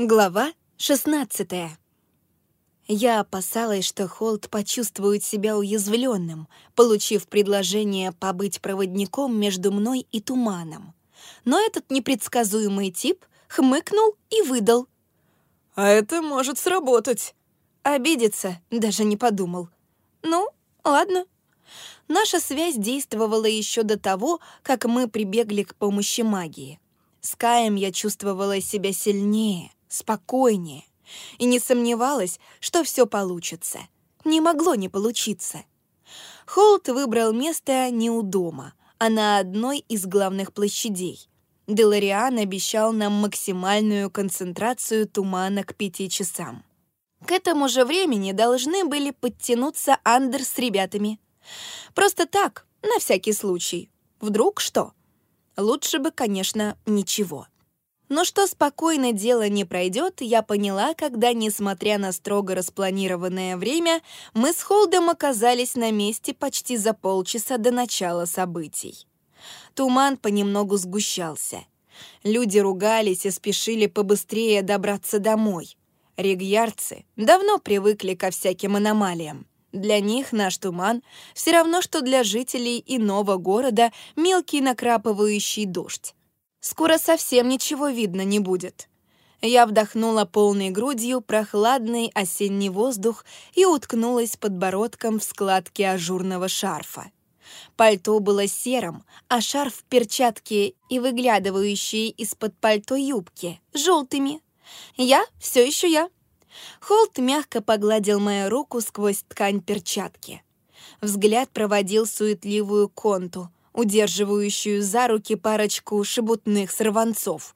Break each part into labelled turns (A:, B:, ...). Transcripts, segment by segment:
A: Глава 16 Я опасалась, что Холт почувствует себя уязвленным, получив предложение побыть проводником между мной и Туманом. Но этот непредсказуемый тип хмыкнул и выдал.
B: «А это может сработать».
A: Обидеться даже не подумал. «Ну, ладно». Наша связь действовала еще до того, как мы прибегли к помощи магии. С Каем я чувствовала себя сильнее, спокойнее и не сомневалась, что все получится. Не могло не получиться. Холт выбрал место не у дома, а на одной из главных площадей. Делариан обещал нам максимальную концентрацию тумана к пяти часам. К этому же времени должны были подтянуться Андер с ребятами. Просто так, на всякий случай. Вдруг что? Лучше бы, конечно, ничего. Но что спокойно дело не пройдет, я поняла, когда, несмотря на строго распланированное время, мы с Холдом оказались на месте почти за полчаса до начала событий. Туман понемногу сгущался. Люди ругались и спешили побыстрее добраться домой. Регьярцы давно привыкли ко всяким аномалиям. Для них наш туман все равно, что для жителей иного города мелкий накрапывающий дождь. Скоро совсем ничего видно не будет. Я вдохнула полной грудью прохладный осенний воздух и уткнулась подбородком в складки ажурного шарфа. Пальто было серым, а шарф, перчатки и выглядывающие из-под пальто юбки — желтыми. Я все еще я. Холт мягко погладил мою руку сквозь ткань перчатки. Взгляд проводил суетливую конту — удерживающую за руки парочку шебутных сорванцов.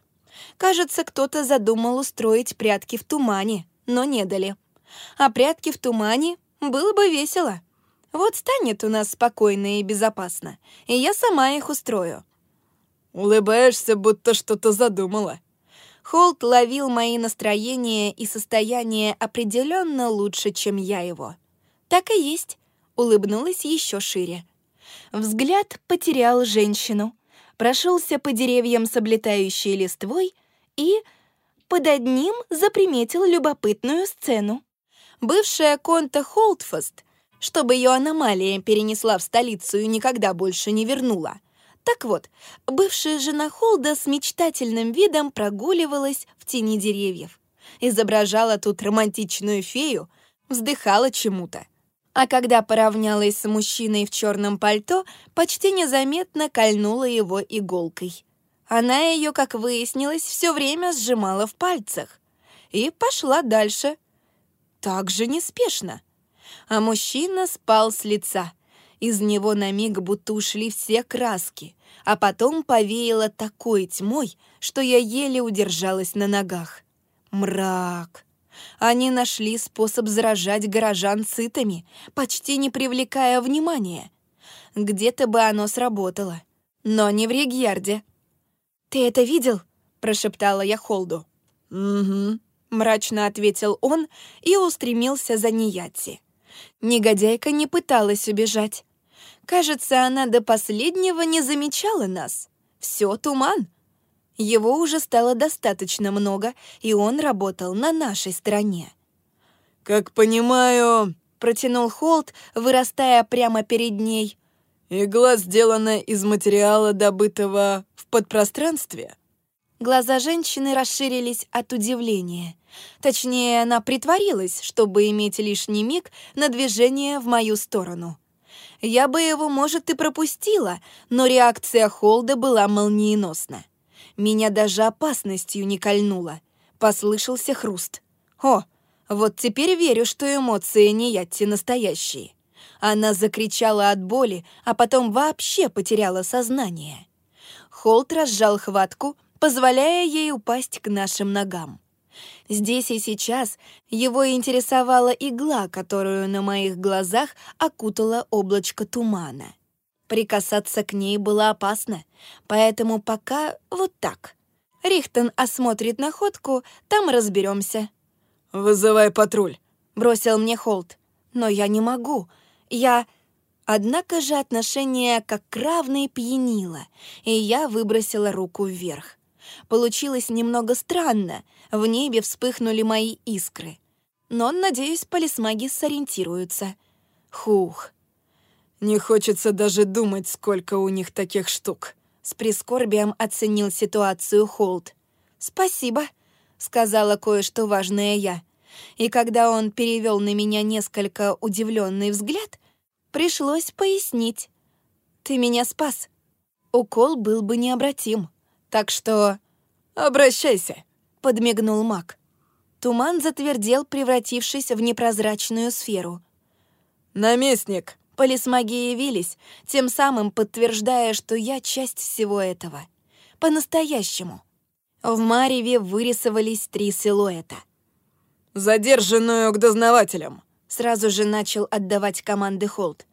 A: Кажется, кто-то задумал устроить прятки в тумане, но не дали. А прятки в тумане было бы весело. Вот станет у нас спокойно и безопасно, и я сама их устрою.
B: Улыбаешься, будто что-то задумала.
A: Холт ловил мои настроения и состояние определенно лучше, чем я его. Так и есть. Улыбнулась еще шире. Взгляд потерял женщину, прошелся по деревьям с облетающей листвой и под одним заприметил любопытную сцену. Бывшая Конта Холтфаст, чтобы ее аномалия перенесла в столицу и никогда больше не вернула. Так вот, бывшая жена Холда с мечтательным видом прогуливалась в тени деревьев. Изображала тут романтичную фею, вздыхала чему-то а когда поравнялась с мужчиной в черном пальто, почти незаметно кольнула его иголкой. Она ее, как выяснилось, все время сжимала в пальцах и пошла дальше. Так же неспешно. А мужчина спал с лица. Из него на миг будто ушли все краски, а потом повеяло такой тьмой, что я еле удержалась на ногах. Мрак. Они нашли способ заражать горожан цитами, почти не привлекая внимания. Где-то бы оно сработало, но не в Регьярде. «Ты это видел?» — прошептала я Холду.
B: «Угу», —
A: мрачно ответил он и устремился за Ниятси. Негодяйка не пыталась убежать. Кажется, она до последнего не замечала нас. Все туман. Его уже стало достаточно много, и он работал на нашей стороне.
B: «Как понимаю...»
A: — протянул Холт, вырастая прямо перед ней.
B: «Игла сделана из материала, добытого в подпространстве?»
A: Глаза женщины расширились от удивления. Точнее, она притворилась, чтобы иметь лишний миг на движение в мою сторону. Я бы его, может, и пропустила, но реакция Холда была молниеносна. Меня даже опасностью не кольнуло. Послышался хруст. О, вот теперь верю, что эмоции не Ятти настоящие. Она закричала от боли, а потом вообще потеряла сознание. Холт разжал хватку, позволяя ей упасть к нашим ногам. Здесь и сейчас его интересовала игла, которую на моих глазах окутала облачко тумана. Прикасаться к ней было опасно, поэтому пока вот так. Рихтон осмотрит находку, там разберемся.
B: «Вызывай патруль», —
A: бросил мне Холт. «Но я не могу. Я...» Однако же отношение как равное пьянило, и я выбросила руку вверх. Получилось немного странно. В небе вспыхнули мои искры. Но, надеюсь, полисмаги сориентируются. Хух.
B: Не хочется даже думать, сколько у них таких штук.
A: С прискорбием оценил ситуацию Холд. «Спасибо», — сказала кое-что важное я. И когда он перевел на меня несколько удивленный взгляд, пришлось пояснить. «Ты меня спас. Укол был бы необратим. Так что...»
B: «Обращайся», —
A: подмигнул маг. Туман затвердел, превратившись в непрозрачную сферу.
B: «Наместник!»
A: Полисмаги явились, тем самым подтверждая, что я часть всего этого. По-настоящему. В Мареве вырисовались три силуэта.
B: «Задержанную к дознавателям!»
A: Сразу же начал отдавать команды Холд.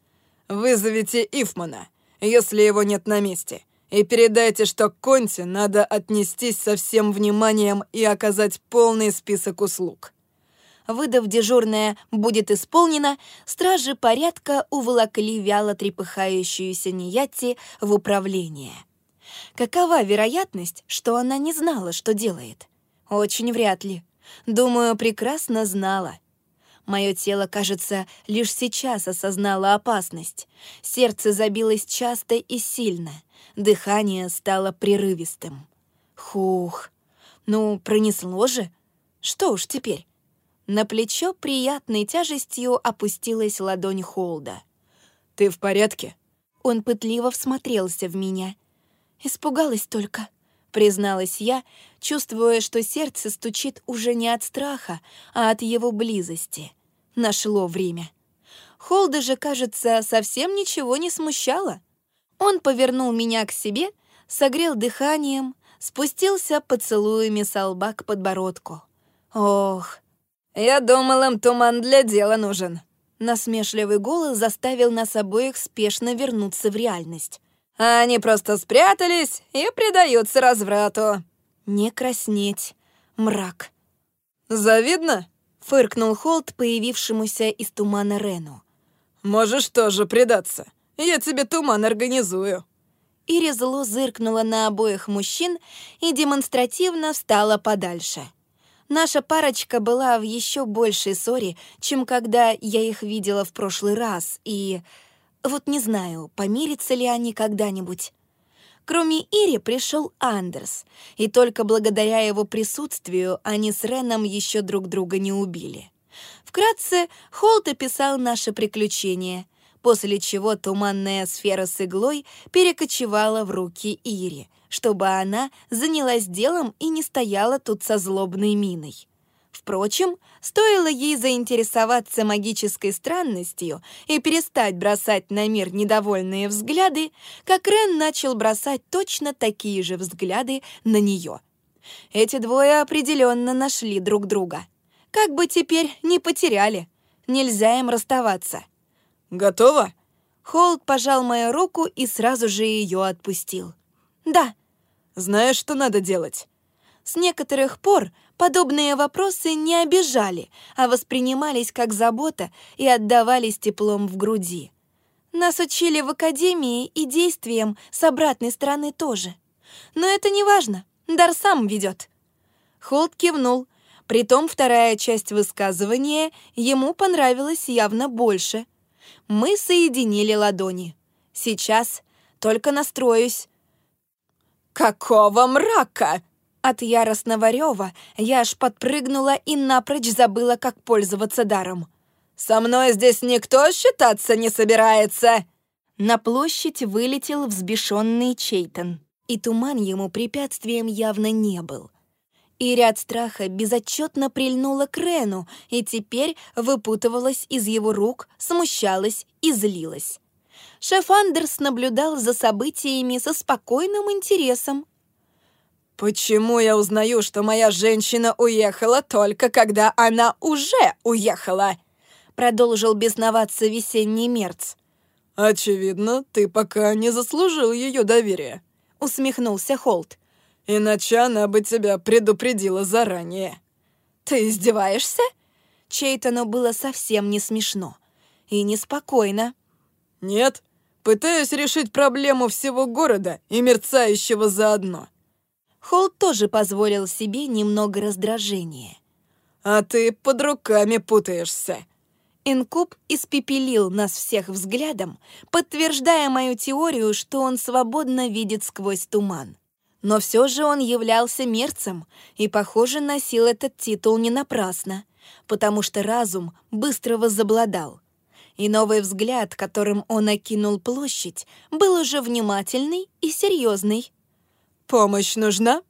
B: «Вызовите Ифмана, если его нет на месте, и передайте, что к Конте надо отнестись со всем вниманием и оказать полный список услуг».
A: Выдав дежурное «будет исполнено», стражи порядка уволокли вяло трепыхающуюся Нияти в управление. Какова вероятность, что она не знала, что делает? Очень вряд ли. Думаю, прекрасно знала. Мое тело, кажется, лишь сейчас осознало опасность. Сердце забилось часто и сильно. Дыхание стало прерывистым. Хух. Ну, пронесло же. Что уж теперь? На плечо приятной тяжестью опустилась ладонь Холда.
B: «Ты в порядке?»
A: Он пытливо всмотрелся в меня. «Испугалась только», — призналась я, чувствуя, что сердце стучит уже не от страха, а от его близости. Нашло время. Холда же, кажется, совсем ничего не смущало. Он повернул меня к себе, согрел дыханием, спустился поцелуями со лба к подбородку. Ох,
B: «Я думал, им туман для дела нужен».
A: Насмешливый голос заставил нас обоих спешно вернуться в реальность.
B: А они просто спрятались и предаются разврату.
A: Не краснеть. Мрак.
B: «Завидно?»
A: — фыркнул Холт, появившемуся из тумана Рену.
B: «Можешь тоже предаться. Я тебе туман организую».
A: Ири зло зыркнула на обоих мужчин и демонстративно встала подальше. Наша парочка была в еще большей ссоре, чем когда я их видела в прошлый раз, и... Вот не знаю, помирятся ли они когда-нибудь. Кроме Ири пришел Андерс, и только благодаря его присутствию они с Реном еще друг друга не убили. Вкратце, Холт описал наше приключение, после чего туманная сфера с иглой перекочевала в руки Ири — чтобы она занялась делом и не стояла тут со злобной миной. Впрочем, стоило ей заинтересоваться магической странностью и перестать бросать на мир недовольные взгляды, как Рен начал бросать точно такие же взгляды на нее. Эти двое определенно нашли друг друга. Как бы теперь не потеряли. Нельзя им расставаться.
B: «Готово?»
A: Холд пожал мою руку и сразу же ее отпустил. «Да»,
B: знаешь, что надо делать?»
A: С некоторых пор подобные вопросы не обижали, а воспринимались как забота и отдавались теплом в груди. Нас учили в академии и действиям с обратной стороны тоже. Но это не важно, дар сам ведет. Холд кивнул, притом вторая часть высказывания ему понравилась явно больше. Мы соединили ладони. Сейчас только настроюсь.
B: «Какого мрака?»
A: От яростного рева я аж подпрыгнула и напрочь забыла, как пользоваться даром.
B: «Со мной здесь никто считаться не собирается!»
A: На площадь вылетел взбешенный Чейтон, и туман ему препятствием явно не был. И ряд страха безотчетно прильнула к Рену, и теперь выпутывалась из его рук, смущалась и злилась шеф Андерс наблюдал за событиями со спокойным интересом.
B: «Почему я узнаю, что моя женщина уехала только когда она уже уехала?»
A: Продолжил бесноваться весенний мерц.
B: «Очевидно, ты пока не заслужил ее доверия», —
A: усмехнулся Холт.
B: «Иначе она бы тебя предупредила заранее».
A: «Ты издеваешься?» Чейтону было совсем не смешно и неспокойно.
B: «Нет, пытаюсь решить проблему всего города и мерцающего заодно».
A: Холд тоже позволил себе немного раздражения.
B: «А ты под руками путаешься».
A: Инкуб испепелил нас всех взглядом, подтверждая мою теорию, что он свободно видит сквозь туман. Но все же он являлся мерцем и, похоже, носил этот титул не напрасно, потому что разум быстро возобладал. И новый взгляд, которым он окинул площадь, был уже внимательный и серьезный.
B: «Помощь нужна?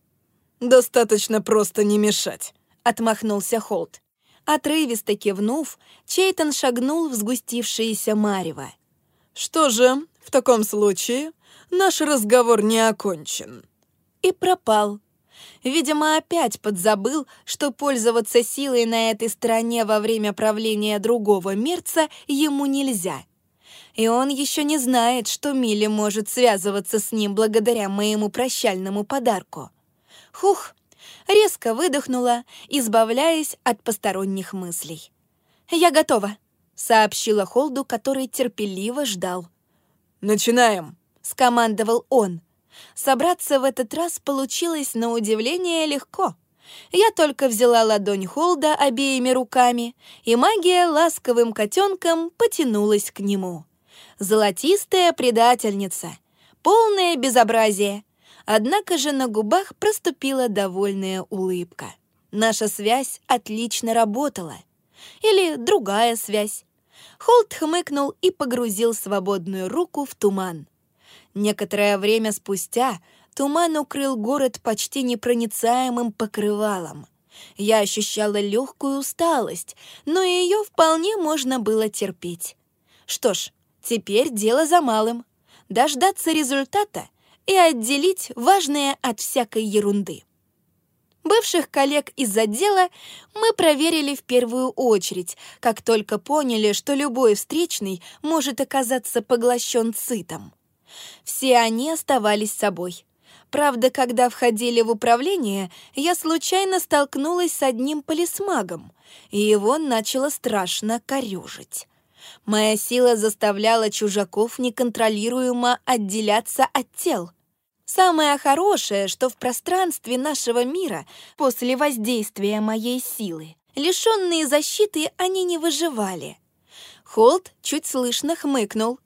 B: Достаточно просто не мешать», —
A: отмахнулся Холт. Отрывисто кивнув, Чейтон шагнул в сгустившееся марево.
B: «Что же, в таком случае наш разговор не окончен».
A: И пропал. Видимо, опять подзабыл, что пользоваться силой на этой стороне во время правления другого мерца ему нельзя. И он еще не знает, что Милли может связываться с ним благодаря моему прощальному подарку. Хух, резко выдохнула, избавляясь от посторонних мыслей. «Я готова», — сообщила Холду, который терпеливо ждал.
B: «Начинаем», —
A: скомандовал он. Собраться в этот раз получилось на удивление легко. Я только взяла ладонь Холда обеими руками, и магия ласковым котенком потянулась к нему. Золотистая предательница, полное безобразие — Однако же на губах проступила довольная улыбка. Наша связь отлично работала. Или другая связь. Холт хмыкнул и погрузил свободную руку в туман. Некоторое время спустя туман укрыл город почти непроницаемым покрывалом. Я ощущала легкую усталость, но ее вполне можно было терпеть. Что ж, теперь дело за малым. Дождаться результата — и отделить важное от всякой ерунды. Бывших коллег из отдела мы проверили в первую очередь, как только поняли, что любой встречный может оказаться поглощен цитом. Все они оставались собой. Правда, когда входили в управление, я случайно столкнулась с одним полисмагом, и его начало страшно корежить. Моя сила заставляла чужаков неконтролируемо отделяться от тел — Самое хорошее, что в пространстве нашего мира после воздействия моей силы, лишенные защиты, они не выживали. Холт чуть слышно хмыкнул.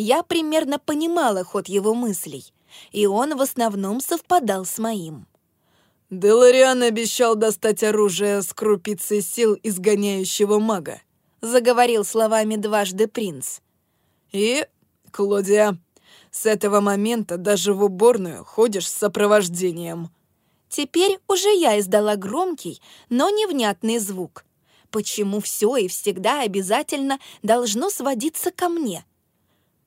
A: Я примерно понимала ход его мыслей, и он в основном совпадал с моим.
B: «Делариан обещал достать оружие с крупицей сил изгоняющего мага»,
A: заговорил словами дважды принц.
B: «И, Клодия, с этого момента даже в уборную ходишь с сопровождением».
A: Теперь уже я издала громкий, но невнятный звук. Почему все и всегда обязательно должно сводиться ко мне?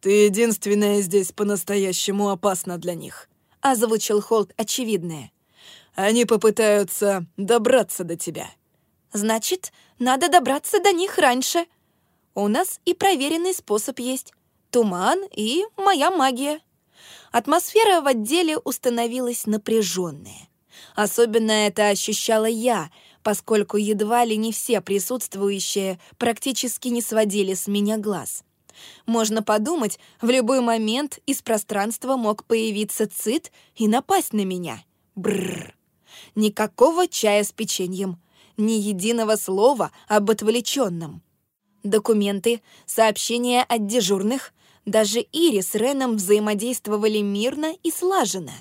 B: «Ты единственная здесь по-настоящему опасна для них», —
A: озвучил Холт очевидное.
B: «Они попытаются добраться до тебя».
A: «Значит, надо добраться до них раньше. У нас и проверенный способ есть туман и моя магия. Атмосфера в отделе установилась напряженная. Особенно это ощущала я, поскольку едва ли не все присутствующие практически не сводили с меня глаз. Можно подумать, в любой момент из пространства мог появиться цит и напасть на меня. Бррр. Никакого чая с печеньем, ни единого слова об отвлеченном. Документы, сообщения от дежурных, даже Ири с Реном взаимодействовали мирно и слаженно.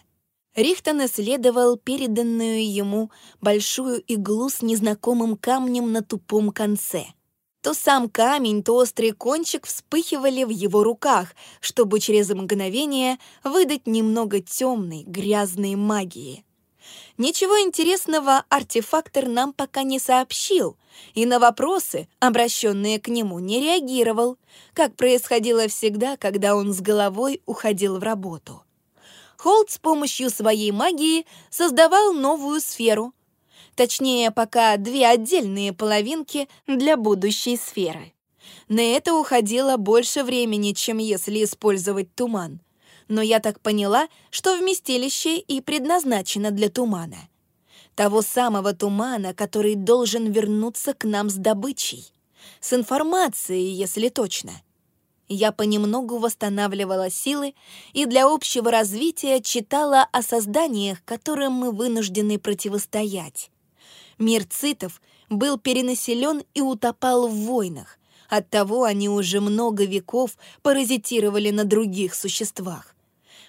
A: Рихтон исследовал переданную ему большую иглу с незнакомым камнем на тупом конце. То сам камень, то острый кончик вспыхивали в его руках, чтобы через мгновение выдать немного темной, грязной магии. Ничего интересного артефактор нам пока не сообщил, и на вопросы, обращенные к нему, не реагировал, как происходило всегда, когда он с головой уходил в работу. Холд с помощью своей магии создавал новую сферу. Точнее, пока две отдельные половинки для будущей сферы. На это уходило больше времени, чем если использовать туман но я так поняла, что вместилище и предназначено для тумана. Того самого тумана, который должен вернуться к нам с добычей. С информацией, если точно. Я понемногу восстанавливала силы и для общего развития читала о созданиях, которым мы вынуждены противостоять. Мир цитов был перенаселен и утопал в войнах, оттого они уже много веков паразитировали на других существах.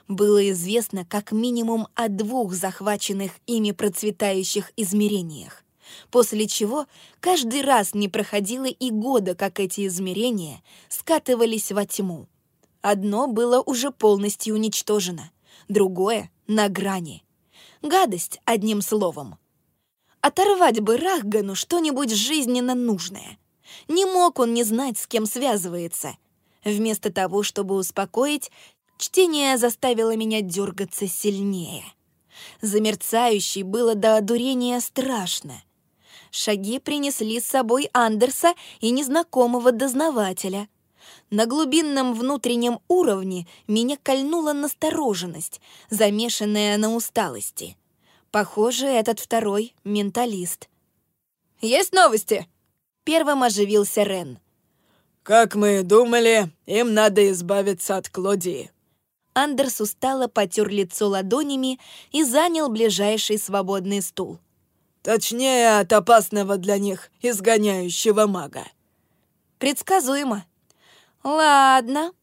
A: Было известно как минимум о двух захваченных ими процветающих измерениях после чего каждый раз не проходило и года, как эти измерения скатывались во тьму. Одно было уже полностью уничтожено, другое — на грани. Гадость, одним словом. Оторвать бы Рахгану что-нибудь жизненно нужное. Не мог он не знать, с кем связывается. Вместо того, чтобы успокоить, чтение заставило меня дергаться сильнее. Замерцающий было до одурения страшно. Шаги принесли с собой Андерса и незнакомого дознавателя. На глубинном внутреннем уровне меня кольнула настороженность, замешанная на усталости. Похоже, этот второй — менталист.
B: «Есть новости?»
A: Первым оживился Рен.
B: «Как мы и думали, им надо избавиться от Клодии».
A: Андерс устало потер лицо ладонями и занял ближайший свободный стул.
B: Точнее, от опасного для них изгоняющего мага.
A: Предсказуемо. Ладно.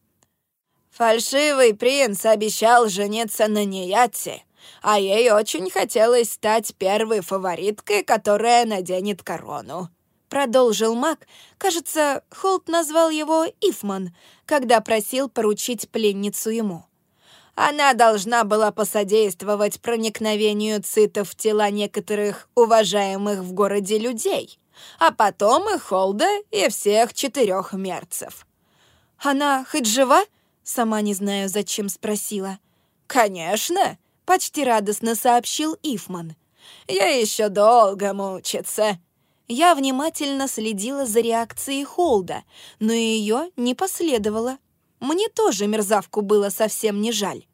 A: Фальшивый принц обещал жениться на Неяте, а ей очень хотелось стать первой фавориткой, которая наденет корону. Продолжил маг. Кажется, Холт назвал его Ифман, когда просил поручить пленницу ему. Она должна была посодействовать проникновению цитов в тела некоторых уважаемых в городе людей, а потом и Холда, и всех четырех мерцев. «Она хоть жива?» — сама не знаю, зачем спросила. «Конечно!» — почти радостно сообщил Ифман. «Я еще долго мучиться». Я внимательно следила за реакцией Холда, но ее не последовало. Мне тоже мерзавку было совсем не жаль.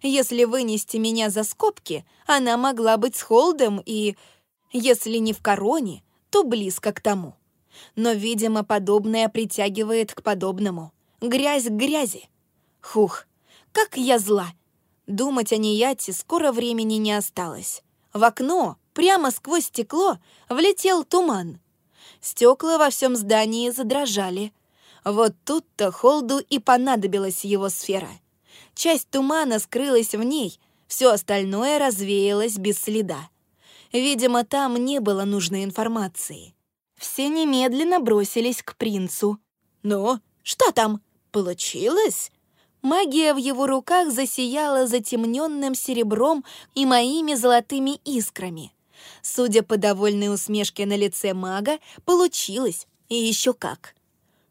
A: Если вынести меня за скобки, она могла быть с Холдом и, если не в короне, то близко к тому. Но, видимо, подобное притягивает к подобному. Грязь к грязи. Хух, как я зла. Думать о Нияте скоро времени не осталось. В окно, прямо сквозь стекло, влетел туман. Стекла во всем здании задрожали. Вот тут-то Холду и понадобилась его сфера — Часть тумана скрылась в ней, все остальное развеялось без следа. Видимо, там не было нужной информации. Все немедленно бросились к принцу. «Ну, что там? Получилось?» Магия в его руках засияла затемненным серебром и моими золотыми искрами. Судя по довольной усмешке на лице мага, получилось, и еще как.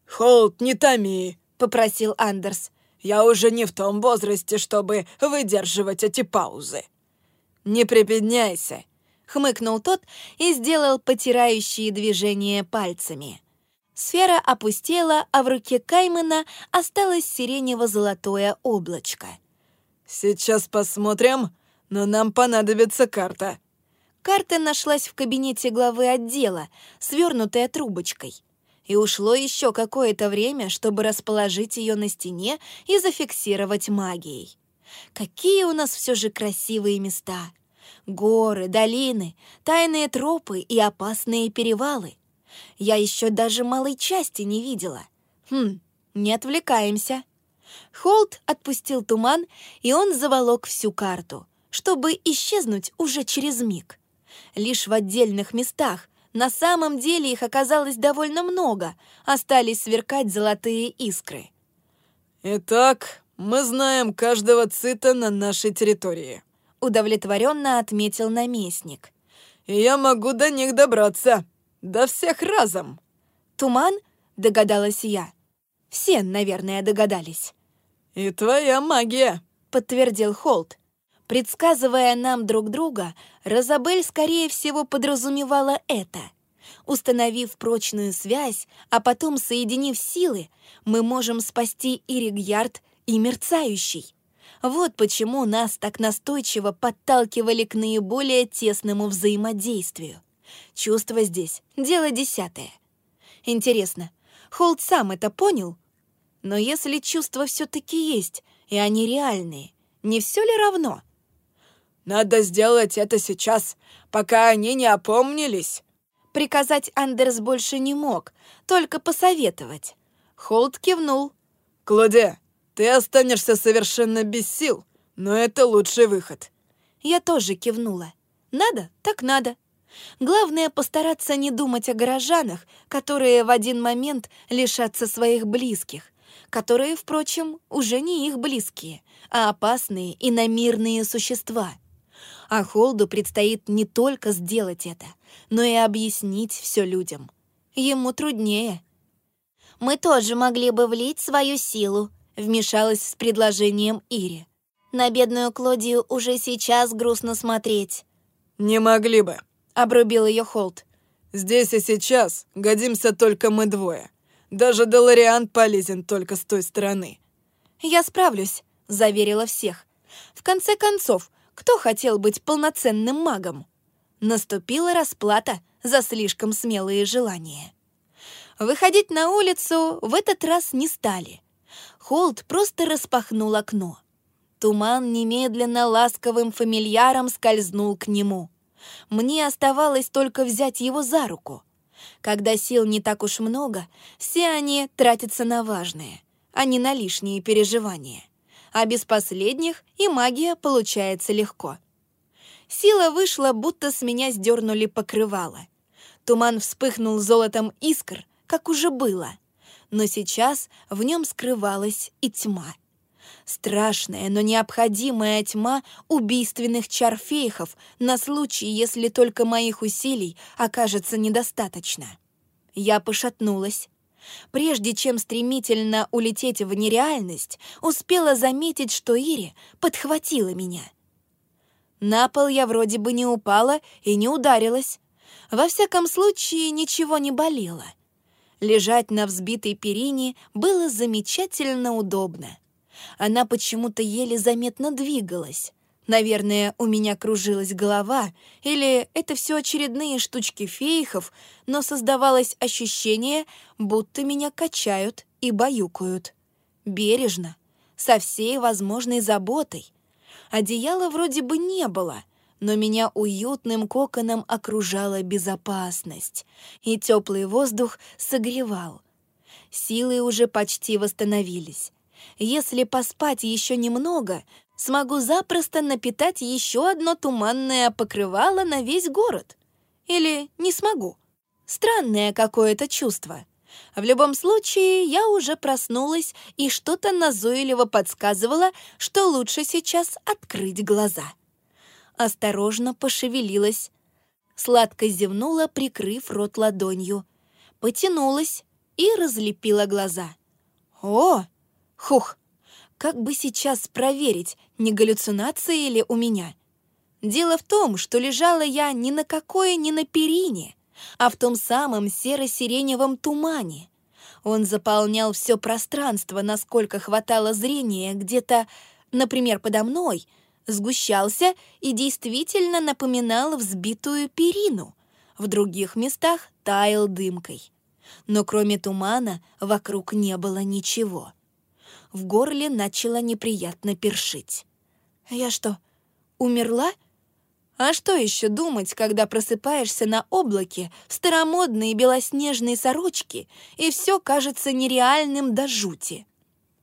B: «Холд, не томи!»
A: — попросил Андерс.
B: Я уже не в том возрасте, чтобы выдерживать эти паузы. Не припедняйся, хмыкнул тот и сделал потирающие движения пальцами.
A: Сфера опустела, а в руке Каймена осталось сиренево-золотое облачко.
B: «Сейчас посмотрим, но нам понадобится карта».
A: Карта нашлась в кабинете главы отдела, свернутая трубочкой и ушло еще какое-то время, чтобы расположить ее на стене и зафиксировать магией. Какие у нас все же красивые места! Горы, долины, тайные тропы и опасные перевалы. Я еще даже малой части не видела. Хм, не отвлекаемся. Холт отпустил туман, и он заволок всю карту, чтобы исчезнуть уже через миг. Лишь в отдельных местах, на самом деле их оказалось довольно много, остались сверкать золотые искры.
B: «Итак, мы знаем каждого цита на нашей территории»,
A: удовлетворенно отметил наместник.
B: «И я могу до них добраться. До всех разом».
A: «Туман?» — догадалась я. Все, наверное, догадались.
B: «И твоя магия», —
A: подтвердил Холт. Предсказывая нам друг друга, Розабель, скорее всего, подразумевала это. Установив прочную связь, а потом соединив силы, мы можем спасти и Ригьярд, и Мерцающий. Вот почему нас так настойчиво подталкивали к наиболее тесному взаимодействию. Чувство здесь — дело десятое. Интересно, Холд сам это понял? Но если чувства все-таки есть, и они реальные, не все ли равно?
B: «Надо сделать это сейчас, пока они не опомнились».
A: Приказать Андерс больше не мог, только посоветовать. Холд кивнул.
B: «Клоде, ты останешься совершенно без сил, но это лучший выход».
A: Я тоже кивнула. «Надо, так надо». Главное постараться не думать о горожанах, которые в один момент лишатся своих близких, которые, впрочем, уже не их близкие, а опасные и намирные существа. А Холду предстоит не только сделать это, но и объяснить все людям. Ему труднее. «Мы тоже могли бы влить свою силу», — вмешалась с предложением Ири. «На бедную Клодию уже сейчас грустно смотреть».
B: «Не могли бы», —
A: обрубил ее Холд.
B: «Здесь и сейчас годимся только мы двое. Даже Делариан полезен только с той стороны».
A: «Я справлюсь», — заверила всех. «В конце концов, кто хотел быть полноценным магом?» Наступила расплата за слишком смелые желания. Выходить на улицу в этот раз не стали. Холд просто распахнул окно. Туман немедленно ласковым фамильяром скользнул к нему. Мне оставалось только взять его за руку. Когда сил не так уж много, все они тратятся на важные, а не на лишние переживания. А без последних и магия получается легко. Сила вышла, будто с меня сдернули покрывало. Туман вспыхнул золотом искр, как уже было. Но сейчас в нем скрывалась и тьма. Страшная, но необходимая тьма убийственных чарфейхов на случай, если только моих усилий окажется недостаточно. Я пошатнулась. Прежде чем стремительно улететь в нереальность, успела заметить, что Ири подхватила меня. На пол я вроде бы не упала и не ударилась. Во всяком случае, ничего не болело. Лежать на взбитой перине было замечательно удобно. Она почему-то еле заметно двигалась. Наверное, у меня кружилась голова, или это все очередные штучки фейхов, но создавалось ощущение, будто меня качают и баюкают. Бережно, со всей возможной заботой. Одеяла вроде бы не было, но меня уютным коконом окружала безопасность, и теплый воздух согревал. Силы уже почти восстановились. Если поспать еще немного, смогу запросто напитать еще одно туманное покрывало на весь город. Или не смогу. Странное какое-то чувство. В любом случае, я уже проснулась, и что-то назойливо подсказывало, что лучше сейчас открыть глаза. Осторожно пошевелилась. Сладко зевнула, прикрыв рот ладонью. Потянулась и разлепила глаза. «О, Хух, как бы сейчас проверить, не галлюцинации ли у меня? Дело в том, что лежала я ни на какое, ни на перине, а в том самом серо-сиреневом тумане. Он заполнял все пространство, насколько хватало зрения, где-то, например, подо мной, сгущался и действительно напоминал взбитую перину. В других местах таял дымкой. Но кроме тумана вокруг не было ничего в горле начало неприятно першить. «Я что, умерла?» А что еще думать, когда просыпаешься на облаке в старомодной белоснежной сорочке, и все кажется нереальным до жути?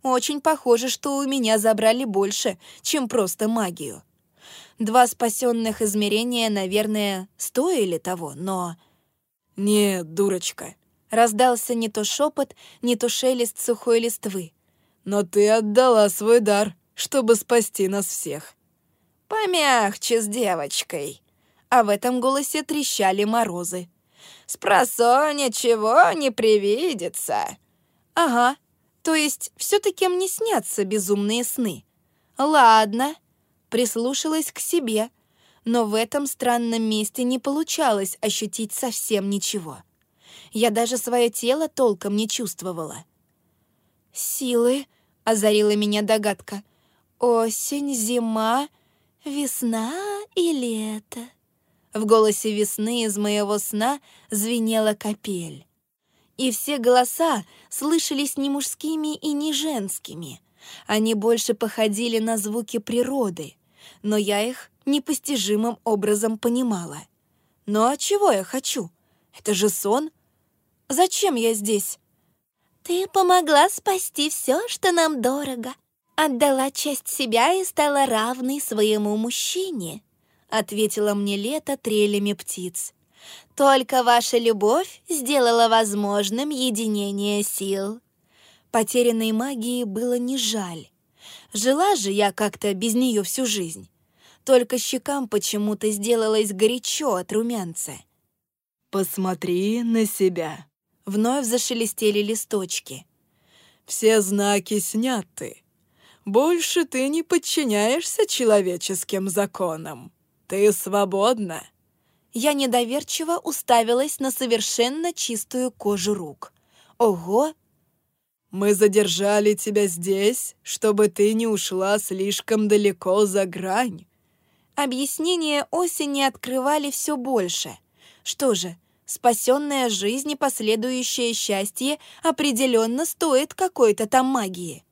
A: Очень похоже, что у меня забрали больше, чем просто магию. Два спасенных измерения, наверное, стоили того, но...
B: «Нет, дурочка», —
A: раздался не то шепот, не то шелест сухой листвы
B: но ты отдала свой дар, чтобы спасти нас всех».
A: «Помягче с девочкой». А в этом голосе трещали морозы. «Спросо ничего не привидится». «Ага, то есть все-таки мне снятся безумные сны». «Ладно», прислушалась к себе, но в этом странном месте не получалось ощутить совсем ничего. Я даже свое тело толком не чувствовала. «Силы», озарила меня догадка. «Осень, зима, весна и лето». В голосе весны из моего сна звенела капель. И все голоса слышались не мужскими и не женскими. Они больше походили на звуки природы, но я их непостижимым образом понимала. Ну а чего я хочу? Это же сон. Зачем я здесь? Ты помогла спасти все, что нам дорого. Отдала часть себя и стала равной своему мужчине, ответила мне лето трелями птиц. Только ваша любовь сделала возможным единение сил. Потерянной магии было не жаль. Жила же я как-то без нее всю жизнь. Только щекам почему-то сделалось горячо от румянца.
B: «Посмотри на себя».
A: Вновь зашелестели листочки.
B: «Все знаки сняты. Больше ты не подчиняешься человеческим законам. Ты свободна».
A: Я недоверчиво уставилась на совершенно чистую кожу рук. Ого!
B: «Мы задержали тебя здесь, чтобы ты не ушла слишком далеко за грань».
A: Объяснения осени открывали все больше — что же, спасенная жизнь и последующее счастье определенно стоит какой-то там магии.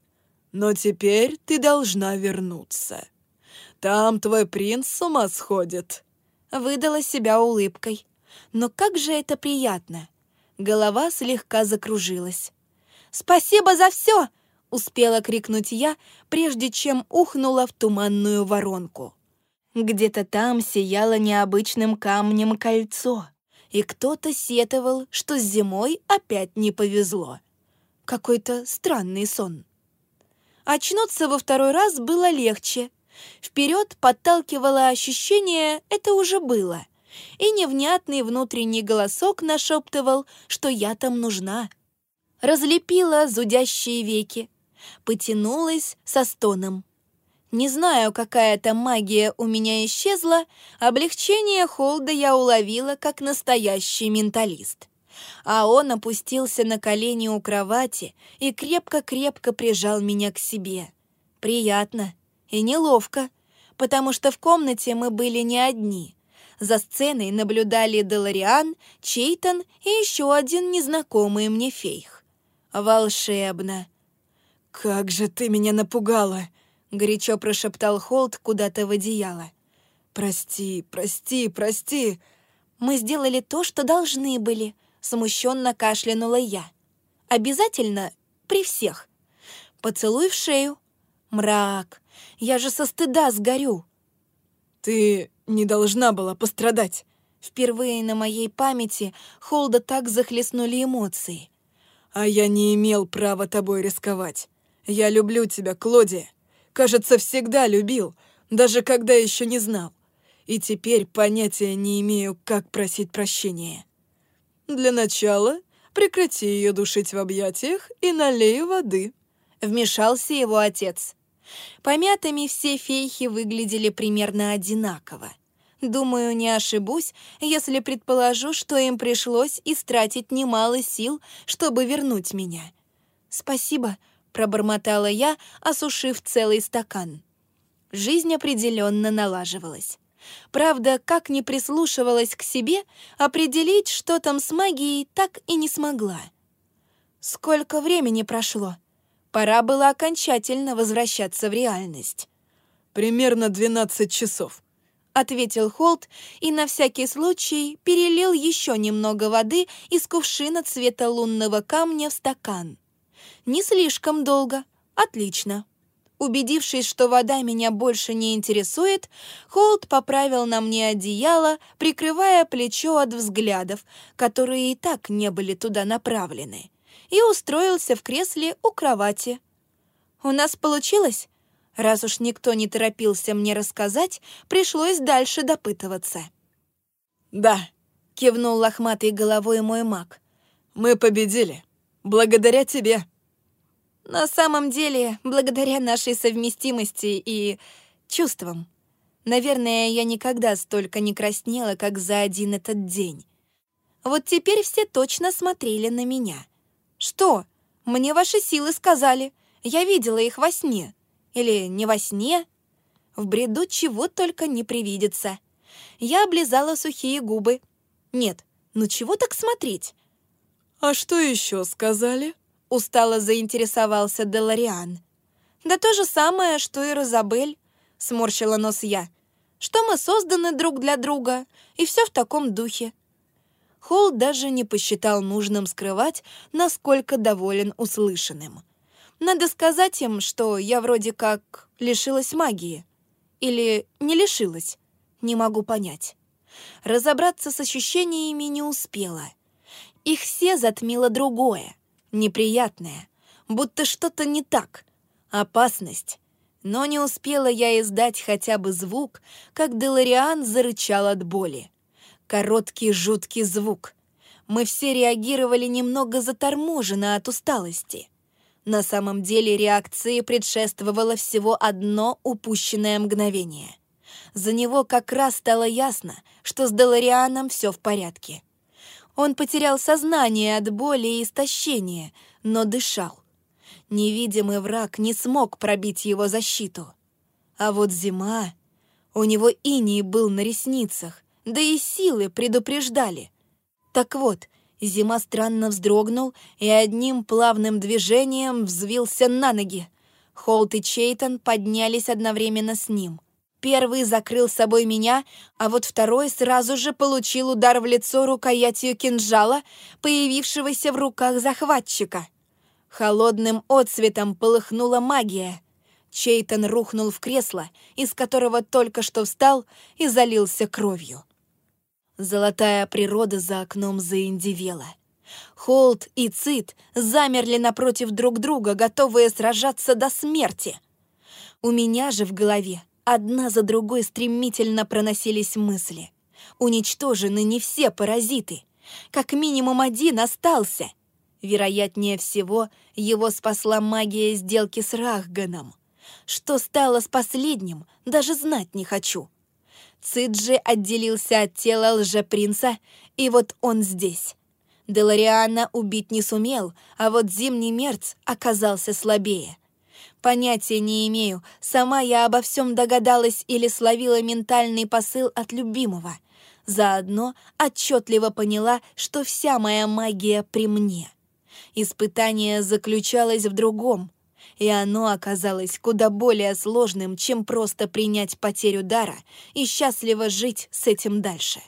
B: Но теперь ты должна вернуться. Там твой принц с ума сходит.
A: Выдала себя улыбкой. Но как же это приятно. Голова слегка закружилась. «Спасибо за все!» — успела крикнуть я, прежде чем ухнула в туманную воронку. Где-то там сияло необычным камнем кольцо, и кто-то сетовал, что с зимой опять не повезло. Какой-то странный сон. Очнуться во второй раз было легче. Вперед подталкивало ощущение «это уже было», и невнятный внутренний голосок нашептывал, что я там нужна. Разлепила зудящие веки, потянулась со стоном. Не знаю, какая там магия у меня исчезла, облегчение Холда я уловила как настоящий менталист. А он опустился на колени у кровати и крепко-крепко прижал меня к себе. Приятно и неловко, потому что в комнате мы были не одни. За сценой наблюдали Делариан, Чейтон и еще один незнакомый мне фейх. Волшебно.
B: «Как же ты меня напугала!»
A: — горячо прошептал Холт куда-то в одеяло.
B: «Прости, прости, прости!»
A: «Мы сделали то, что должны были», — смущенно кашлянула я. «Обязательно при всех. Поцелуй в шею. Мрак, я же со стыда сгорю».
B: «Ты не должна была пострадать».
A: Впервые на моей памяти Холда так захлестнули эмоции.
B: «А я не имел права тобой рисковать. Я люблю тебя, Клодия. Кажется, всегда любил, даже когда еще не знал. И теперь понятия не имею, как просить прощения. Для начала прекрати ее душить в объятиях и налей воды.
A: Вмешался его отец. Помятыми все фейхи выглядели примерно одинаково. Думаю, не ошибусь, если предположу, что им пришлось истратить немало сил, чтобы вернуть меня. Спасибо, пробормотала я, осушив целый стакан. Жизнь определенно налаживалась. Правда, как ни прислушивалась к себе, определить, что там с магией, так и не смогла. Сколько времени прошло? Пора было окончательно возвращаться в реальность.
B: «Примерно 12 часов», —
A: ответил Холт и на всякий случай перелил еще немного воды из кувшина цвета лунного камня в стакан. Не слишком долго. Отлично. Убедившись, что вода меня больше не интересует, Холд поправил на мне одеяло, прикрывая плечо от взглядов, которые и так не были туда направлены, и устроился в кресле у кровати. «У нас получилось?» Раз уж никто не торопился мне рассказать, пришлось дальше допытываться.
B: «Да», — кивнул лохматой головой мой маг. «Мы победили. Благодаря тебе».
A: На самом деле, благодаря нашей совместимости и чувствам. Наверное, я никогда столько не краснела, как за один этот день. Вот теперь все точно смотрели на меня. Что? Мне ваши силы сказали. Я видела их во сне. Или не во сне? В бреду чего только не привидится. Я облизала сухие губы. Нет, ну чего так смотреть?
B: «А что еще сказали?»
A: — устало заинтересовался Делариан. «Да то же самое, что и Розабель», — сморщила нос я. «Что мы созданы друг для друга, и все в таком духе». Холл даже не посчитал нужным скрывать, насколько доволен услышанным. Надо сказать им, что я вроде как лишилась магии. Или не лишилась. Не могу понять. Разобраться с ощущениями не успела. Их все затмило другое, неприятное, будто что-то не так, опасность. Но не успела я издать хотя бы звук, как Делариан зарычал от боли. Короткий жуткий звук. Мы все реагировали немного заторможенно от усталости. На самом деле реакции предшествовало всего одно упущенное мгновение. За него как раз стало ясно, что с Деларианом все в порядке. Он потерял сознание от боли и истощения, но дышал. Невидимый враг не смог пробить его защиту. А вот зима... У него иней был на ресницах, да и силы предупреждали. Так вот, Зима странно вздрогнул и одним плавным движением взвился на ноги. Холт и Чейтон поднялись одновременно с ним. Первый закрыл собой меня, а вот второй сразу же получил удар в лицо рукоятью кинжала, появившегося в руках захватчика. Холодным отсветом полыхнула магия. Чейтон рухнул в кресло, из которого только что встал и залился кровью. Золотая природа за окном заиндивела. Холд и Цит замерли напротив друг друга, готовые сражаться до смерти. У меня же в голове одна за другой стремительно проносились мысли. Уничтожены не все паразиты. Как минимум один остался. Вероятнее всего, его спасла магия сделки с Рахганом. Что стало с последним, даже знать не хочу. Циджи отделился от тела лжепринца, и вот он здесь. Делариана убить не сумел, а вот зимний мерц оказался слабее. Понятия не имею, сама я обо всем догадалась или словила ментальный посыл от любимого. Заодно отчетливо поняла, что вся моя магия при мне. Испытание заключалось в другом — и оно оказалось куда более сложным, чем просто принять потерю дара и счастливо жить с этим дальше.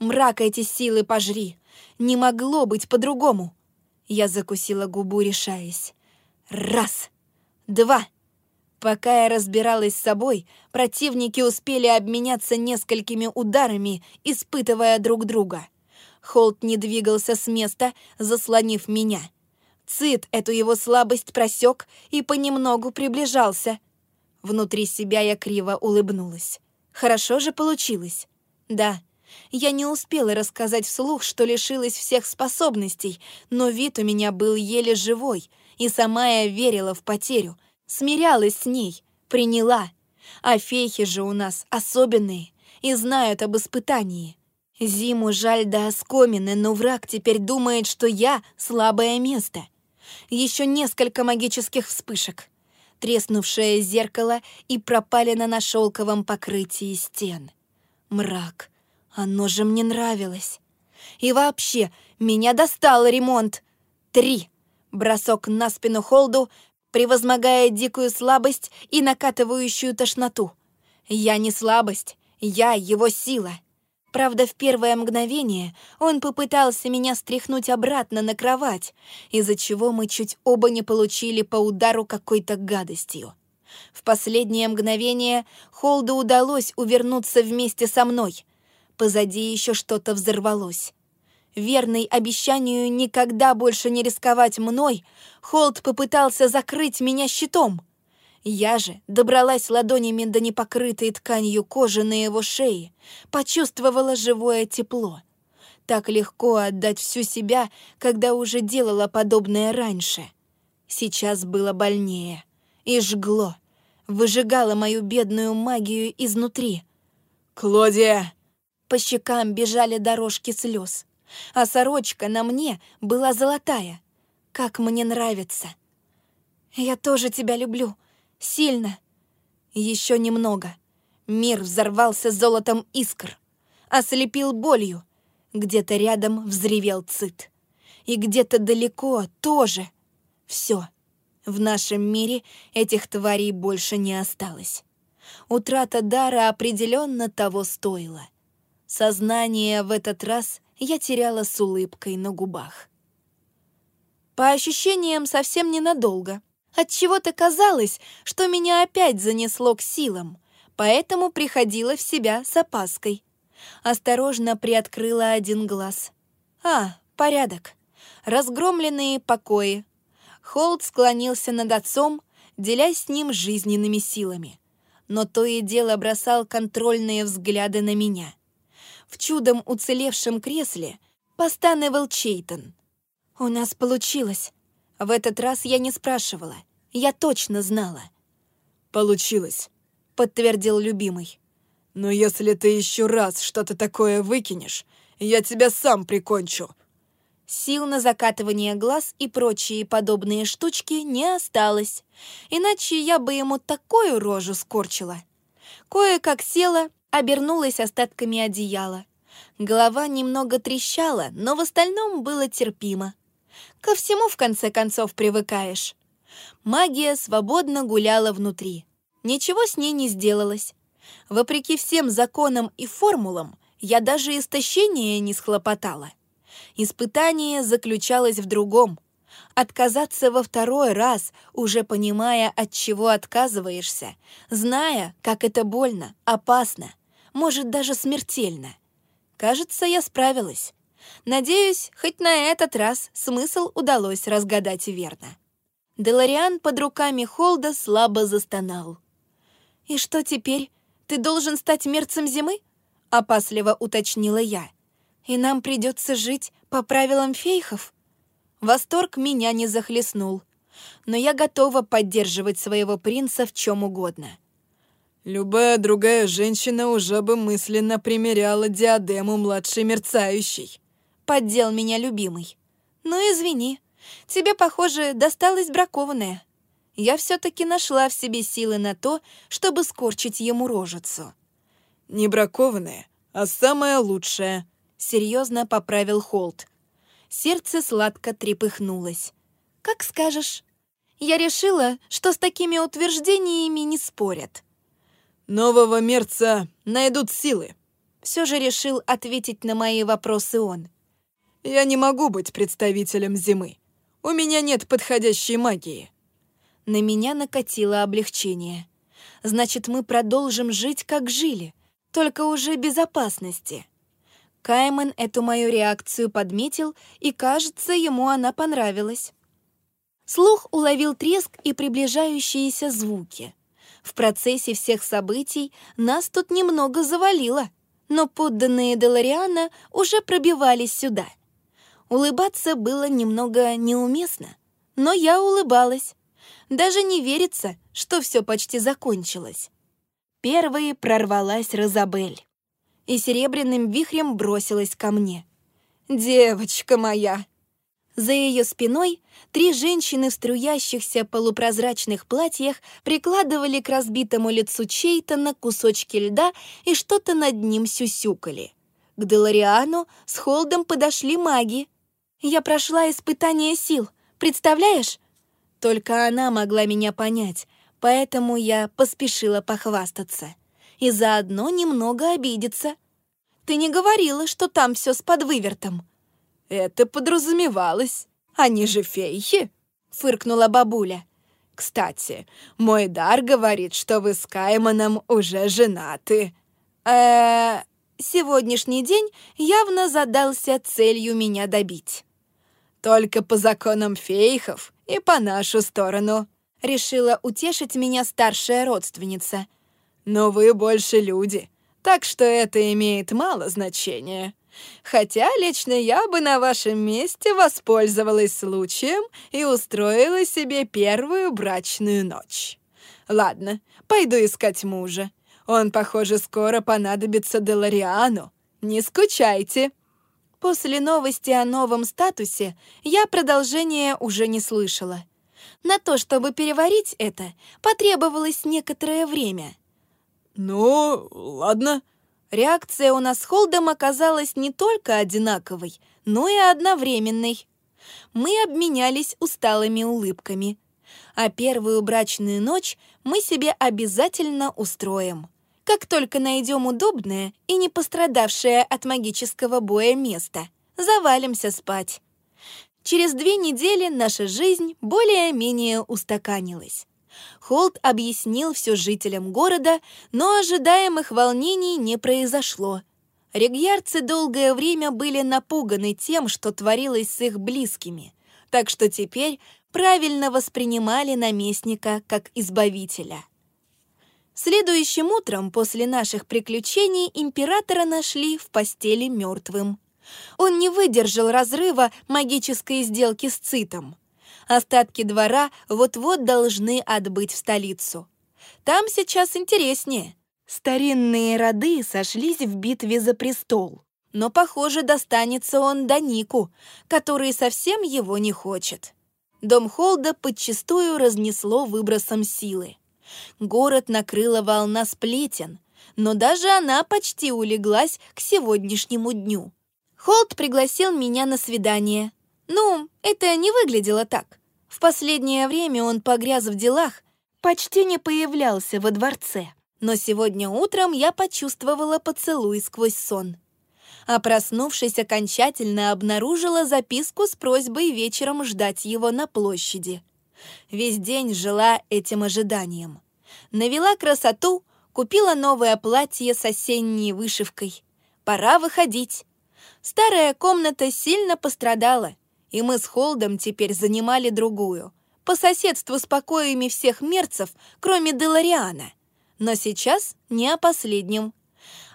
A: Мрак эти силы пожри. Не могло быть по-другому. Я закусила губу, решаясь. Раз. Два. Пока я разбиралась с собой, противники успели обменяться несколькими ударами, испытывая друг друга. Холт не двигался с места, заслонив меня — Цит эту его слабость просек и понемногу приближался. Внутри себя я криво улыбнулась. Хорошо же получилось. Да, я не успела рассказать вслух, что лишилась всех способностей, но вид у меня был еле живой, и сама я верила в потерю, смирялась с ней, приняла. А фейхи же у нас особенные и знают об испытании. Зиму жаль до оскомины, но враг теперь думает, что я — слабое место. Еще несколько магических вспышек. Треснувшее зеркало и пропалено на шелковом покрытии стен. Мрак. Оно же мне нравилось. И вообще, меня достал ремонт. Три. Бросок на спину Холду, превозмогая дикую слабость и накатывающую тошноту. Я не слабость, я его сила. Правда, в первое мгновение он попытался меня стряхнуть обратно на кровать, из-за чего мы чуть оба не получили по удару какой-то гадостью. В последнее мгновение Холду удалось увернуться вместе со мной. Позади еще что-то взорвалось. Верный обещанию никогда больше не рисковать мной, Холд попытался закрыть меня щитом — я же добралась ладонями до непокрытой тканью кожи на его шее, почувствовала живое тепло. Так легко отдать всю себя, когда уже делала подобное раньше. Сейчас было больнее и жгло, выжигало мою бедную магию изнутри.
B: «Клодия!»
A: По щекам бежали дорожки слез, а сорочка на мне была золотая. Как мне нравится. «Я тоже тебя люблю», Сильно. Еще немного. Мир взорвался золотом искр. Ослепил болью. Где-то рядом взревел цит. И где-то далеко тоже. Все. В нашем мире этих тварей больше не осталось. Утрата дара определенно того стоила. Сознание в этот раз я теряла с улыбкой на губах. По ощущениям, совсем ненадолго. Отчего-то казалось, что меня опять занесло к силам, поэтому приходила в себя с опаской. Осторожно приоткрыла один глаз. А, порядок. Разгромленные покои. Холд склонился над отцом, делясь с ним жизненными силами. Но то и дело бросал контрольные взгляды на меня. В чудом уцелевшем кресле постанывал Чейтон. «У нас получилось», в этот раз я не спрашивала. Я точно знала.
B: «Получилось», —
A: подтвердил любимый.
B: «Но если ты еще раз что-то такое выкинешь, я тебя сам прикончу».
A: Сил на закатывание глаз и прочие подобные штучки не осталось, иначе я бы ему такую рожу скорчила. Кое-как села, обернулась остатками одеяла. Голова немного трещала, но в остальном было терпимо. Ко всему, в конце концов, привыкаешь. Магия свободно гуляла внутри. Ничего с ней не сделалось. Вопреки всем законам и формулам, я даже истощение не схлопотала. Испытание заключалось в другом. Отказаться во второй раз, уже понимая, от чего отказываешься, зная, как это больно, опасно, может, даже смертельно. Кажется, я справилась. Надеюсь, хоть на этот раз смысл удалось разгадать верно. Делариан под руками Холда слабо застонал. «И что теперь? Ты должен стать мерцем зимы?» — опасливо уточнила я. «И нам придется жить по правилам фейхов?» Восторг меня не захлестнул, но я готова поддерживать своего принца в чем угодно.
B: Любая другая женщина уже бы мысленно примеряла диадему младшей мерцающей
A: поддел меня любимый. Ну, извини, тебе, похоже, досталось бракованное. Я все-таки нашла в себе силы на то, чтобы скорчить ему рожицу.
B: Не бракованное, а самое лучшее,
A: серьезно поправил Холт. Сердце сладко трепыхнулось. Как скажешь. Я решила, что с такими утверждениями не спорят.
B: Нового мерца найдут силы.
A: Все же решил ответить на мои вопросы он.
B: Я не могу быть представителем зимы. У меня нет подходящей магии».
A: На меня накатило облегчение. Значит, мы продолжим жить, как жили, только уже без опасности. Кайман эту мою реакцию подметил, и, кажется, ему она понравилась. Слух уловил треск и приближающиеся звуки. В процессе всех событий нас тут немного завалило, но подданные Делариана уже пробивались сюда — Улыбаться было немного неуместно, но я улыбалась. Даже не верится, что все почти закончилось. Первой прорвалась Розабель и серебряным вихрем бросилась ко мне. «Девочка моя!» За ее спиной три женщины в струящихся полупрозрачных платьях прикладывали к разбитому лицу Чейтона кусочки льда и что-то над ним сюсюкали. К Делариану с Холдом подошли маги, я прошла испытание сил, представляешь? Только она могла меня понять, поэтому я поспешила похвастаться. И заодно немного обидеться. Ты не говорила, что там все с подвывертом.
B: Это подразумевалось. Они же фейхи, фыркнула бабуля. Кстати, мой дар говорит, что вы с Кайманом уже женаты.
A: Э, сегодняшний день явно задался целью меня добить.
B: Только по законам фейхов и по нашу сторону. Решила утешить меня старшая родственница. Но вы больше люди, так что это имеет мало значения. Хотя лично я бы на вашем месте воспользовалась случаем и устроила себе первую брачную ночь. Ладно, пойду искать мужа. Он, похоже, скоро понадобится Делариану. Не скучайте.
A: После новости о новом статусе я продолжения уже не слышала. На то, чтобы переварить это, потребовалось некоторое время.
B: «Ну, ладно».
A: Реакция у нас с Холдом оказалась не только одинаковой, но и одновременной. Мы обменялись усталыми улыбками. А первую брачную ночь мы себе обязательно устроим. Как только найдем удобное и не пострадавшее от магического боя место, завалимся спать. Через две недели наша жизнь более-менее устаканилась. Холт объяснил все жителям города, но ожидаемых волнений не произошло. Регьярцы долгое время были напуганы тем, что творилось с их близкими, так что теперь правильно воспринимали наместника как избавителя. Следующим утром после наших приключений императора нашли в постели мертвым. Он не выдержал разрыва магической сделки с Цитом. Остатки двора вот-вот должны отбыть в столицу. Там сейчас интереснее. Старинные роды сошлись в битве за престол. Но, похоже, достанется он Данику, который совсем его не хочет. Дом Холда подчистую разнесло выбросом силы. Город накрыла волна сплетен, но даже она почти улеглась к сегодняшнему дню. Холд пригласил меня на свидание. Ну, это не выглядело так. В последнее время он погряз в делах, почти не появлялся во дворце. Но сегодня утром я почувствовала поцелуй сквозь сон. А проснувшись, окончательно обнаружила записку с просьбой вечером ждать его на площади. Весь день жила этим ожиданием. Навела красоту, купила новое платье с осенней вышивкой. Пора выходить. Старая комната сильно пострадала, и мы с Холдом теперь занимали другую, по соседству с покоями всех мерцев, кроме Делариана. Но сейчас не о последнем.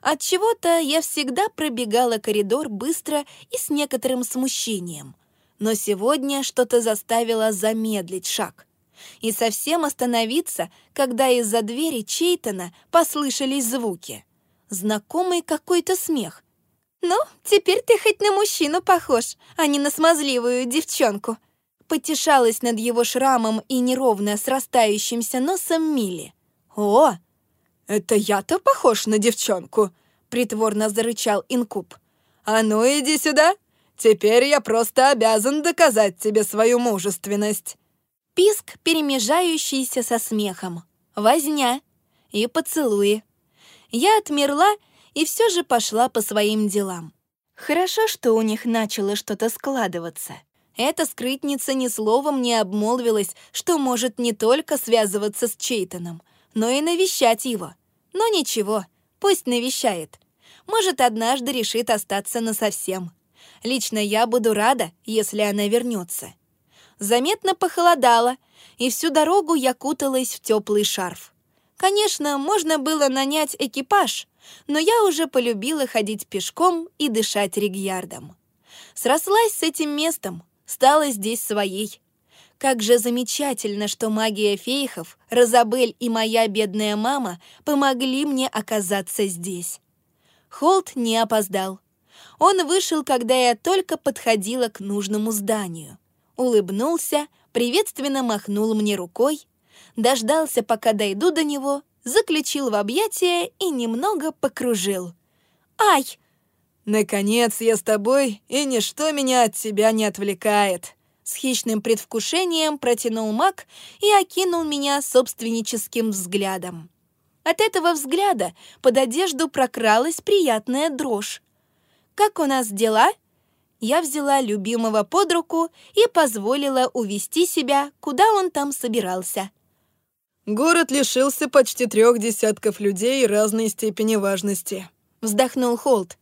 A: От чего то я всегда пробегала коридор быстро и с некоторым смущением. Но сегодня что-то заставило замедлить шаг. И совсем остановиться, когда из-за двери Чейтона послышались звуки. Знакомый какой-то смех, «Ну, теперь ты хоть на мужчину похож, а не на смазливую девчонку», потешалась над его шрамом и неровно срастающимся носом Мили.
B: «О, это я-то похож на девчонку», притворно зарычал Инкуб. «А ну иди сюда! Теперь я просто обязан доказать тебе свою мужественность!»
A: Писк, перемежающийся со смехом, возня и поцелуи. Я отмерла и все же пошла по своим делам. Хорошо, что у них начало что-то складываться. Эта скрытница ни словом не обмолвилась, что может не только связываться с Чейтоном, но и навещать его. Но ничего, пусть навещает. Может, однажды решит остаться насовсем. Лично я буду рада, если она вернется. Заметно похолодало, и всю дорогу я куталась в теплый шарф. Конечно, можно было нанять экипаж, но я уже полюбила ходить пешком и дышать регьярдом. Срослась с этим местом, стала здесь своей. Как же замечательно, что магия фейхов, Розабель и моя бедная мама помогли мне оказаться здесь. Холт не опоздал. Он вышел, когда я только подходила к нужному зданию. Улыбнулся, приветственно махнул мне рукой, дождался, пока дойду до него, заключил в объятия и немного покружил. «Ай!»
B: «Наконец я с тобой, и ничто меня от тебя не отвлекает!»
A: С хищным предвкушением протянул маг и окинул меня собственническим взглядом. От этого взгляда под одежду прокралась приятная дрожь. «Как у нас дела?» Я взяла любимого под руку и позволила увести себя, куда он там собирался.
B: Город лишился почти трех десятков людей разной степени важности.
A: Вздохнул Холт.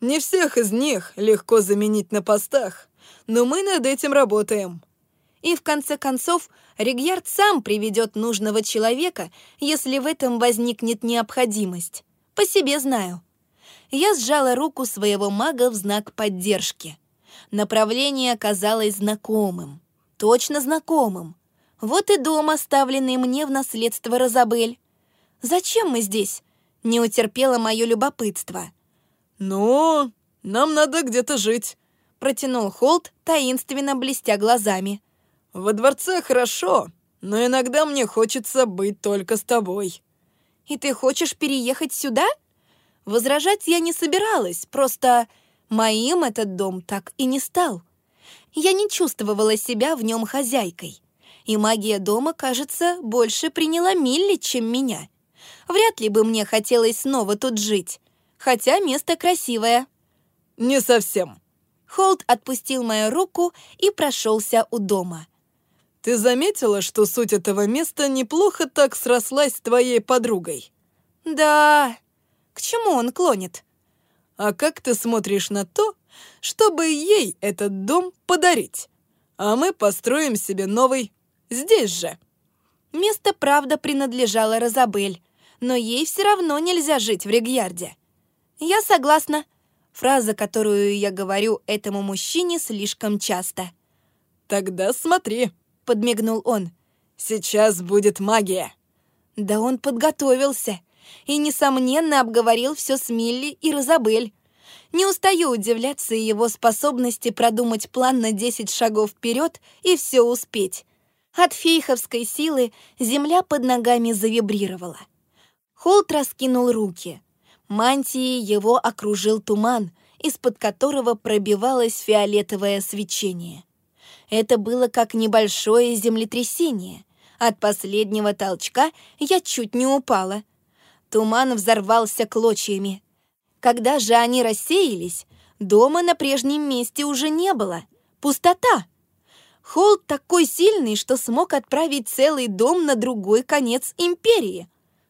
B: Не всех из них легко заменить на постах, но мы над этим работаем.
A: И в конце концов, Регьярд сам приведет нужного человека, если в этом возникнет необходимость. По себе знаю. Я сжала руку своего мага в знак поддержки. Направление оказалось знакомым. Точно знакомым. Вот и дом, оставленный мне в наследство Розабель. Зачем мы здесь? Не утерпело мое любопытство.
B: «Ну, нам надо где-то жить», —
A: протянул Холт, таинственно блестя глазами.
B: «Во дворце хорошо, но иногда мне хочется быть только с тобой».
A: «И ты хочешь переехать сюда?» Возражать я не собиралась, просто моим этот дом так и не стал. Я не чувствовала себя в нем хозяйкой. И магия дома, кажется, больше приняла Милли, чем меня. Вряд ли бы мне хотелось снова тут жить. Хотя место красивое.
B: «Не совсем».
A: Холд отпустил мою руку и прошелся у дома.
B: «Ты заметила, что суть этого места неплохо так срослась с твоей подругой?»
A: «Да...» К чему он клонит?
B: «А как ты смотришь на то, чтобы ей этот дом подарить? А мы построим себе новый здесь же».
A: Место, правда, принадлежало Розабель, но ей все равно нельзя жить в Регьярде. «Я согласна», фраза, которую я говорю этому мужчине слишком часто.
B: «Тогда смотри», — подмигнул он. «Сейчас будет магия».
A: Да он подготовился и, несомненно, обговорил все с Милли и Розабель. Не устаю удивляться его способности продумать план на 10 шагов вперед и все успеть. От фейховской силы земля под ногами завибрировала. Холт раскинул руки. Мантией его окружил туман, из-под которого пробивалось фиолетовое свечение. Это было как небольшое землетрясение. От последнего толчка я чуть не упала. Туман взорвался клочьями. Когда же они рассеялись, дома на прежнем месте уже не было. Пустота. Холд такой сильный, что смог отправить целый дом на другой конец империи.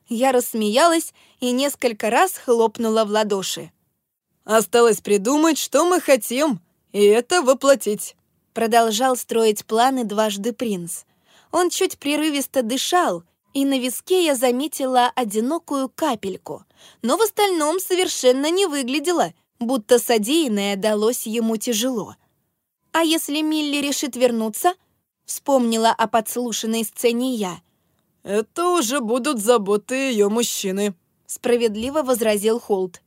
A: Я рассмеялась и несколько раз хлопнула в ладоши.
B: «Осталось придумать, что мы хотим, и это воплотить»,
A: продолжал строить планы дважды принц. Он чуть прерывисто дышал, и на виске я заметила одинокую капельку, но в остальном совершенно не выглядела, будто содеянное далось ему тяжело. «А если Милли решит вернуться?» Вспомнила о подслушанной сцене я.
B: «Это уже будут заботы ее мужчины»,
A: справедливо возразил Холт.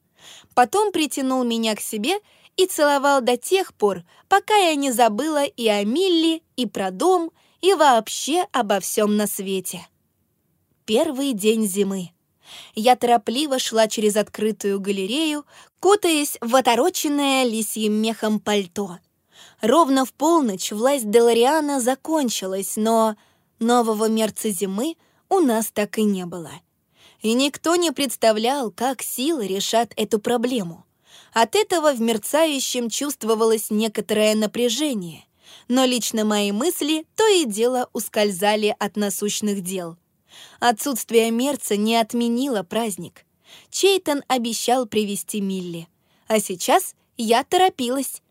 A: Потом притянул меня к себе и целовал до тех пор, пока я не забыла и о Милли, и про дом, и вообще обо всем на свете. Первый день зимы. Я торопливо шла через открытую галерею, кутаясь в отороченное лисьим мехом пальто. Ровно в полночь власть Делариана закончилась, но нового мерца зимы у нас так и не было. И никто не представлял, как силы решат эту проблему. От этого в мерцающем чувствовалось некоторое напряжение, но лично мои мысли то и дело ускользали от насущных дел. Отсутствие мерца не отменило праздник. Чейтон обещал привести Милли. А сейчас я торопилась.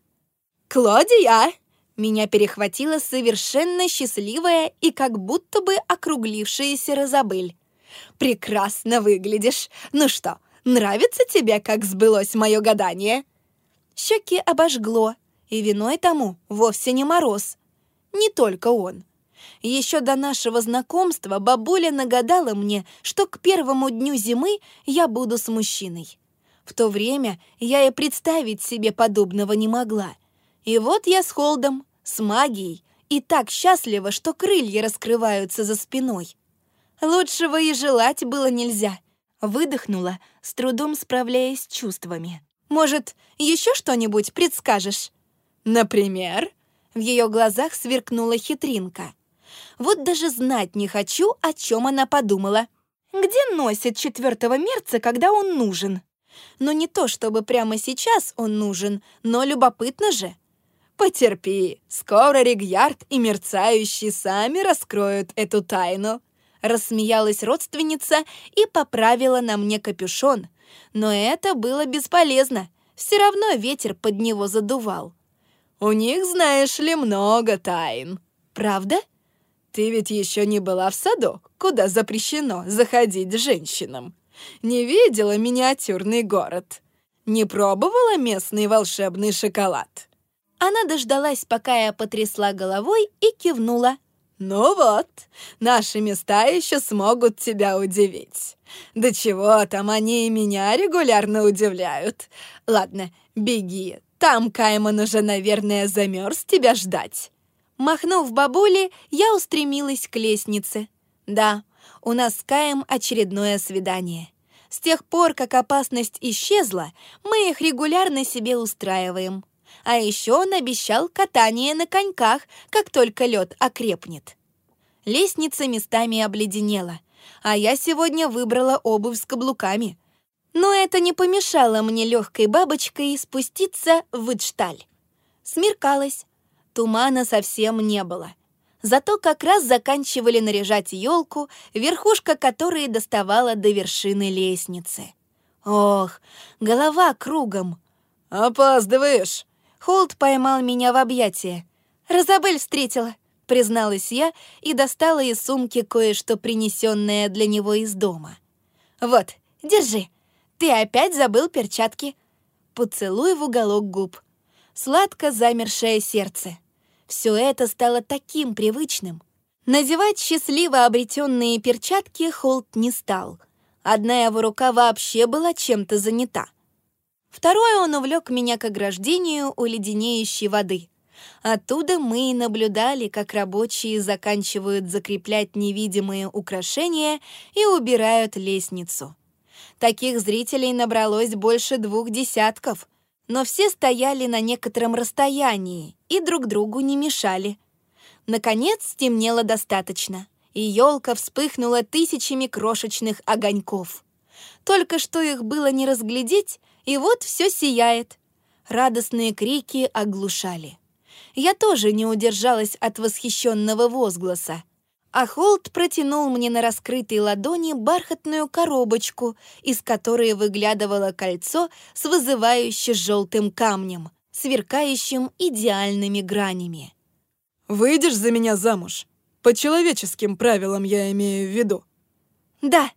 A: «Клодия!» Меня перехватила совершенно счастливая и как будто бы округлившаяся Розабель. «Прекрасно выглядишь. Ну что, нравится тебе, как сбылось мое гадание?» Щеки обожгло, и виной тому вовсе не мороз. Не только он. Еще до нашего знакомства бабуля нагадала мне, что к первому дню зимы я буду с мужчиной. В то время я и представить себе подобного не могла. И вот я с Холдом, с магией, и так счастлива, что крылья раскрываются за спиной. Лучшего и желать было нельзя. Выдохнула, с трудом справляясь с чувствами. Может, еще что-нибудь предскажешь? Например? В ее глазах сверкнула хитринка. Вот даже знать не хочу, о чем она подумала. Где носит четвертого мерца, когда он нужен? Но не то, чтобы прямо сейчас он нужен, но любопытно же. Потерпи, скоро Ригьярд и мерцающий сами раскроют эту тайну. Рассмеялась родственница и поправила на мне капюшон. Но это было бесполезно. Все равно ветер под него задувал. «У них, знаешь ли, много тайн». «Правда?» Ты ведь еще не была в саду, куда запрещено заходить женщинам. Не видела миниатюрный город. Не пробовала местный волшебный шоколад. Она дождалась, пока я потрясла головой и кивнула. «Ну вот, наши места еще смогут тебя удивить. Да чего там, они и меня регулярно удивляют. Ладно, беги, там Кайман уже, наверное, замерз тебя ждать». Махнув бабуле, я устремилась к лестнице. Да, у нас с Каем очередное свидание. С тех пор, как опасность исчезла, мы их регулярно себе устраиваем. А еще он обещал катание на коньках, как только лед окрепнет. Лестница местами обледенела, а я сегодня выбрала обувь с каблуками. Но это не помешало мне легкой бабочкой спуститься в Идшталь. Смеркалось, тумана совсем не было. Зато как раз заканчивали наряжать елку, верхушка которой доставала до вершины лестницы. Ох, голова кругом.
B: «Опаздываешь!»
A: Холд поймал меня в объятия. «Розабель встретила», — призналась я и достала из сумки кое-что, принесенное для него из дома. «Вот, держи. Ты опять забыл перчатки». Поцелуй в уголок губ. Сладко замершее сердце. Все это стало таким привычным. Надевать счастливо обретенные перчатки Холт не стал. Одна его рука вообще была чем-то занята — Второе он увлек меня к ограждению у леденеющей воды. Оттуда мы и наблюдали, как рабочие заканчивают закреплять невидимые украшения и убирают лестницу. Таких зрителей набралось больше двух десятков, но все стояли на некотором расстоянии и друг другу не мешали. Наконец стемнело достаточно, и елка вспыхнула тысячами крошечных огоньков. Только что их было не разглядеть, и вот все сияет. Радостные крики оглушали. Я тоже не удержалась от восхищенного возгласа. А Холт протянул мне на раскрытой ладони бархатную коробочку, из которой выглядывало кольцо с вызывающе желтым камнем, сверкающим идеальными гранями.
B: «Выйдешь за меня замуж? По человеческим правилам я имею в виду».
A: «Да»,